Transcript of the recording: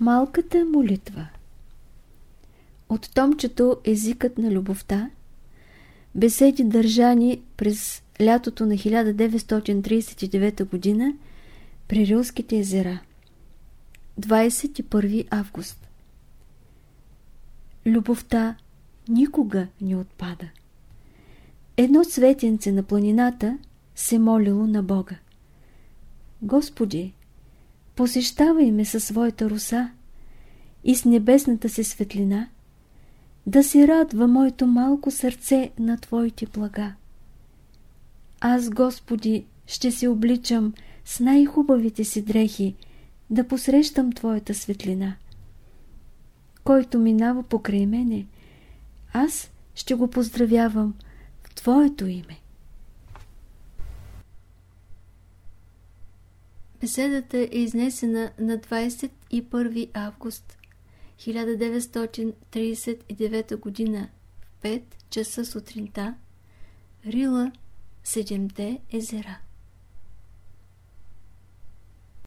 Малката молитва От томчето Езикът на любовта Беседи държани през лятото на 1939 г. при Рилските езера 21 август Любовта никога не отпада. Едно цветенце на планината се молило на Бога. Господи, посещавай ме със своята руса и с небесната си светлина, да се радва моето малко сърце на Твоите блага. Аз, Господи, ще се обличам с най-хубавите си дрехи, да посрещам Твоята светлина. Който минава покрай мене, аз ще го поздравявам в Твоето име. Беседата е изнесена на 21 август 1939 г. в 5 часа сутринта Рила Седемте езера